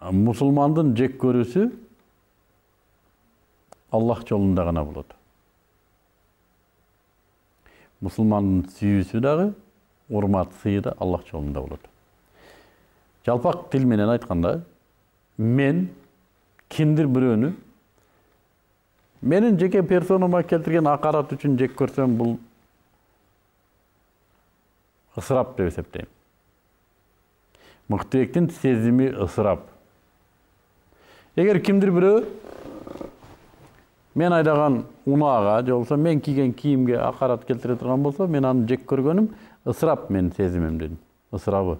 мусулмандын жек көрүүсү аллах жолунда гана болот мусулмандын сүйүүсү дагы урмат сыйы да аллах жолунда болот жалпак тил менен айтканда мен кимдир бирөөнү менин жеке персонама келтирген акарат үчүн жек көрсөм бул ысырап деп эсептейм мыктыбектин сезими ысырап эгер кимдир бирөө мен айдаган унаага же болбосо мен кийген кийимге акарат келтире турган болсо мен аны жек көргөнүм ысырап менин сезимимдин ысырабы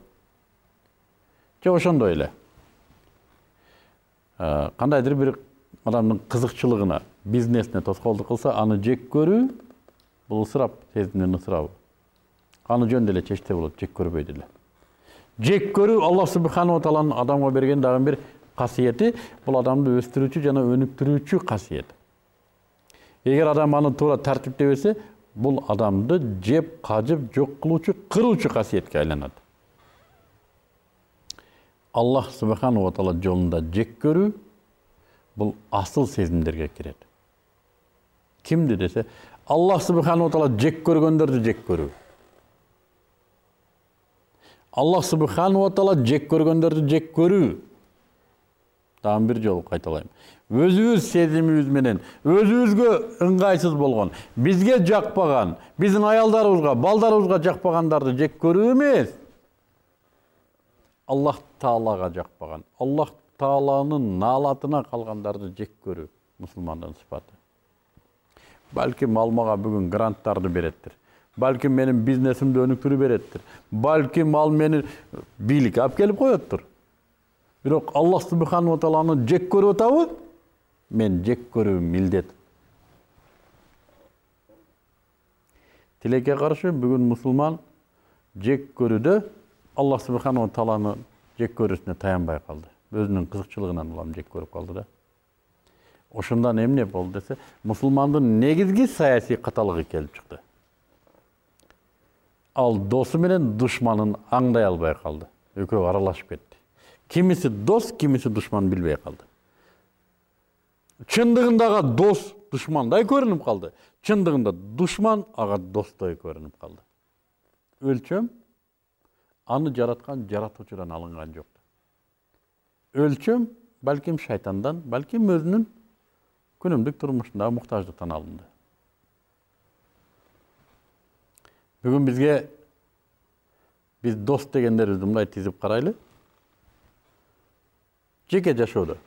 же ошондой эле кандайдыр бир адамдын кызыкчылыгына бизнесине тоскоолдук кылса аны жек көрүү бул ысырап сезимдин ысырабы аны жөн деле чечсе болот жек көрбөй деле жек көрүү аллах субханала тааланын адамга берген дагы бир касиети бул адамды өстүрүүчү жана өнүктүрүүчү касиет эгер адам аны туура тартиптей берсе бул адамды жеп кажып жок кылуучу кыруучу касиетке айланат аллах субханала таала жолунда жек көрүү бул асыл сезимдерге кирет кимди десе аллах субханала таала жек көргөндөрдү жек көрүү аллах субханала таала жек көргөндөрдү жек көрүү бир жолу кайталайм өзүбүз сезимибиз менен өзүбүзгө ыңгайсыз болгон бизге жакпаган биздин аялдарыбызга балдарыбызга жакпагандарды жек көрүү эмес аллах таалага жакпаган аллах тааланын наалатына калгандарды жек көрүү мусулмандын сыпаты балким ал мага бүгүн гранттарды береттир балким менин бизнесимди өнүктүрүп береттир балким ал мени бийликке алып келип коеттур бирок аллах субханала тааланы жек көрүп атабы? Мен жек көрүү милдет. Тилекке каршы бүгүн мусулман жек көрүүдө аллах субханала тааланы жек көрүүсүнө таянбай калды. Өзүнүн кызыкчылыгынан улам жек көрүп калды да. Ошондон эмне болду десе мусулмандын негизги саясий каталыгы келип чыкты. Ал досу менен душманын аңдай албай калды. Экөө аралашып кетти. Кимиси дос кимиси душман билбей калды чындыгындагы дос душмандай көрүнүп калды чындыгында душман ага достой көрүнүп калды өлчөм аны жараткан жаратуучудан алынган жок өлчөм балким шайтандан балким өзүнүн күнүмдүк турмушундагы муктаждыктан алынды бүгүн бизге биз дос дегендерибизди мындай тизип карайлы жеке жашоодо.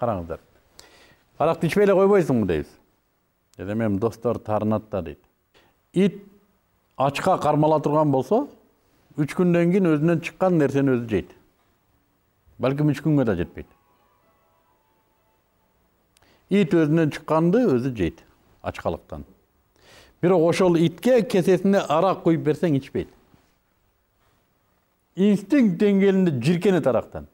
Караңыздар. Аракты ичпей эле койбойсуңбу дейбиз жада менин достор таарынат да дейт ит ачка кармала турган болсо үч күндөн кийин өзүнөн чыккан нерсени өзү жейт балким үч күнгө да жетпейт ит өзүнөн чыкканды өзү жейт ачкалыктан бирок ошол итке кесесине арак куюп берсең ичпейт инстинкт деңгээлинде жиркенет арактан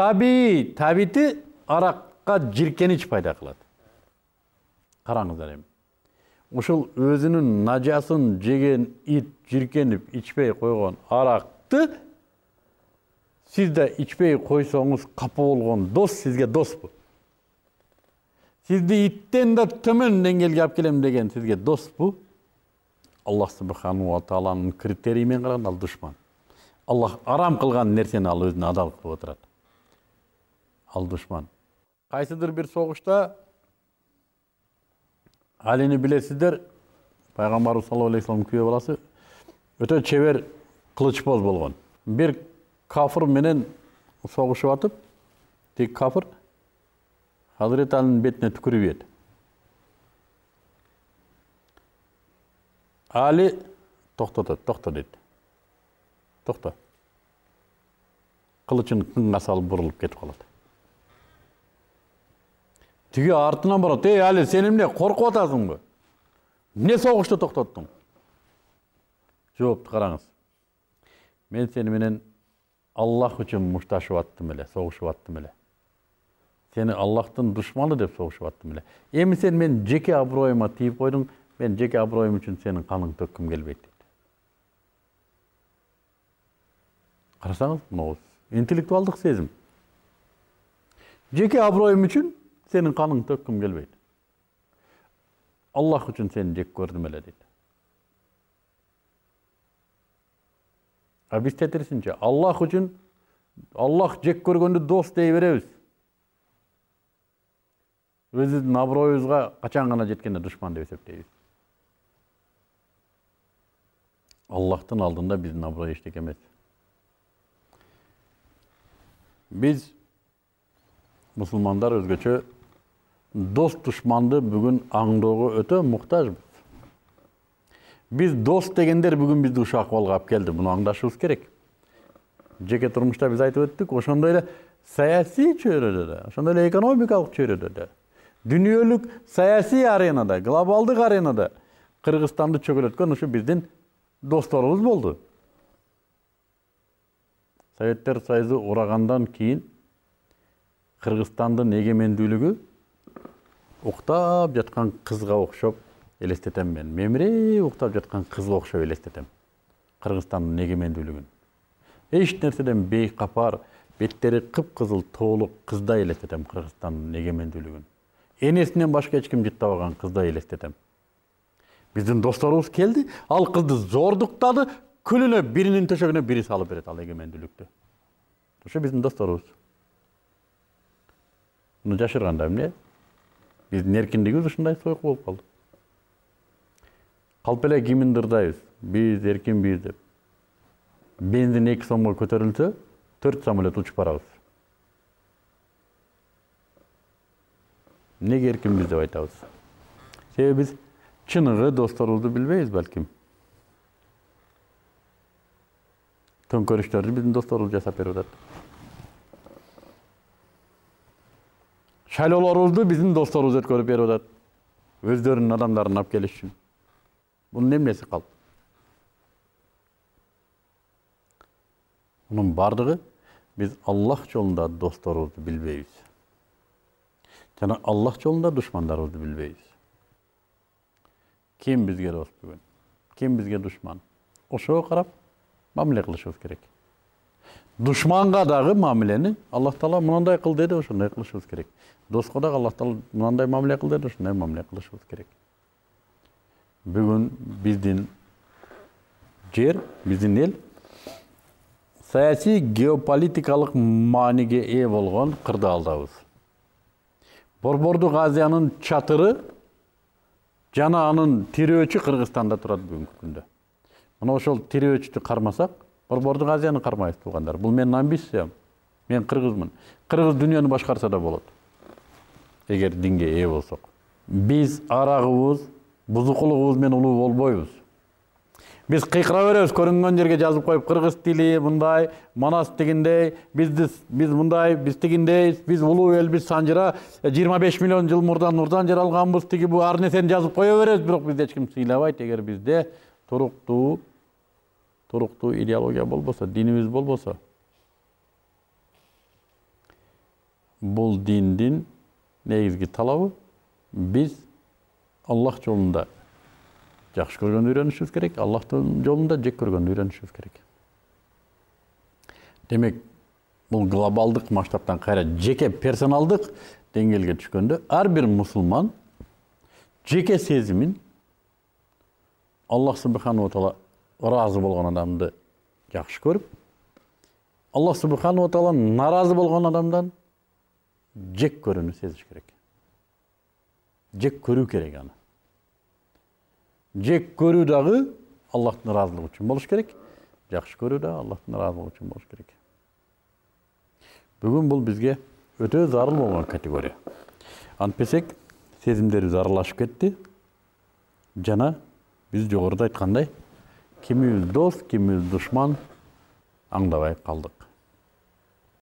табигый табити аракка жиркенич пайда кылат караңыздар эми ушул өзүнүн нажасын жеген ит жиркенип ичпей койгон аракты сиз да ичпей койсоңуз капа болгон дос сизге доспу сизди иттен да төмөн деңгээлге алып келем деген сизге доспу аллах субханала тааланын критерийи менен караганда ал душман аллах арам кылган нерсени ал өзүнө адал кылып отурат ал душман кайсыдыр бир согушта алини билесиздер пайгамбарыбыз саллаллаху алейхи вассалам күйөө баласы өтө чебер кылычбоз болгон бир кафыр менен согушуп атып тиги кафыр Hazreti Ali'nin betine tükürüyordu. Ali to'xtadi to'xta dedi to'xta qilichini qinga solib burilib ketib qoladi tigi ortidan boradi ey ali sen emне qo'rqib yotasizmi эмне согушту токтоттуң жоопту караңыз мен сени менен аллах үчүн мушташып аттым эле согушуп аттым эле сени аллахтын душманы деп согушуп аттым эле эми сен менин жеке аброюма тийип койдуң мен жеке аброюм үчүн сенин каныңды төккүм келбейт дейт карасаңыз могу интеллектуалдык сезим жеке аброюм үчүн сенин каныңды төккүм келбейт аллах үчүн сени жек көрдүм эле дейт а тетирисинче аллах үчүн аллах жек көргөндү дос дей беребиз өзүбүздүн аброюбузга качан гана жеткенде душман деп эсептейбиз аллахтын алдында биздин аброй эчтеке эмес биз мусулмандар өзгөчө дос душманды бүгүн аңдоого өтө муктажбыз биз дос дегендер бүгүн бизди ушул акыбалга алып келди муну аңдашыбыз керек жеке турмушта биз айтып өттүк ошондой эле саясий чөйрөдө да ошондой эле экономикалык чөйрөдө да дүниөлүк саясий аренада глобалдык аренада кыргызстанды чөгөлөткөн ушу биздин досторубуз болду советтер союзу урагандан кийин кыргызстандын эгемендүүлүгү уктап жаткан кызга окшоп элестетем мен. Мемиреп уктап жаткан кызга окшоп элестетем. Кыргызстандын эгемендүүлүгүн. Эч нерседен бейкапар беттери кыпкызыл тоолук кыздай элестетем кыргызстандын эгемендүүлүгүн. Энесинен башка эч ким жыттабаган кыздай элестетем. Биздин досторубуз келди ал кызды зордуктады күнүнө биринин төшөгүнө бири салып берет ал эгемендүүлүктү. Ошо биздин досторубуз муну жашырганда эмне биздин эркиндигибиз ушундай сойку болуп калды калп эле кимин дырдайбыз биз эркинбиз деп. Бензин эки сомго көтөрүлсө төрт самолет учуп барабыз эмнеге эркинбиз деп айтабыз себеби биз чыныгы досторубузду билбейбиз балким төңкөрүштөрдү биздин досторубуз жасап берип атат шайлоолорубузду биздин досторубуз өткөрүп берип атат өздөрүнүн адамдарын алып келиш үчүн мунун эмнеси калп мунун баардыгы биз аллах жолунда досторубузду билбейбиз жана аллах жолунда душмандарыбызды билбейбиз ким бизге дос бүгүн ким бизге душман ошого карап мамиле кылышыбыз керек душманга дагы мамилени аллах таала мындай кыл деди ошондой кылышыбыз керек доско дагы аллах таала мындай мамиле кыл деди ушундай мамиле кылышыбыз керек бүгүн биздин жер биздин эл саясий геополитикалык мааниге ээ болгон кырдаалдабыз борбордук азиянын чатыры жана анын тирөөчү кыргызстанда турат бүгүнкү күндө мына ошол тирөөчүдү кармасак борбордук азияны кармайбыз туугандар бул менин амбициям. Мен кыргызмын кыргыз дүйнөнү башкарса да болот эгер динге ээ болсок биз арагыбыз бузукулугубуз менен улуу болбойбуз биз кыйкыра беребиз көрүнгөн жерге жазып коюп кыргыз тили мындай манас тигиндей бизди биз мындай биз тигиндейбиз биз улуу элбиз санжыра жыйырма беш миллион жыл мурда нурдан жаралганбыз тиги бу ар нерсени жазып кое беребиз бирок бизди эч ким сыйлабайт эгер бизде туруктуу туруктуу идеология болбосо динибиз болбосо бул диндин негизги талабы биз аллах жолунда жакшы көргөндү үйрөнүшүбүз керек аллахтын жолунда жек көргөндү үйрөнүшүбүз керек демек бул глобалдык масштабтан кайра жеке персоналдык деңгээлге түшкөндө ар бир мусулман жеке сезимин аллах субханала таала ыраазы болгон адамды жакшы көрүп аллах субханала таала нааразы болгон адамдан жек көрүүнү сезиш керек жек көрүү керек аны жек көрүү дагы аллахтын ыраазылыгы үчүн болуш керек жакшы көрүү дагы аллахтын ыраазылыгы үчүн болуш керек бүгүн бул бизге өтө зарыл болгон категория антпесек сезимдерибиз аралашып кетти жана биз жогоруда айткандай кимибиз дос кимибиз душман аңдабай калдык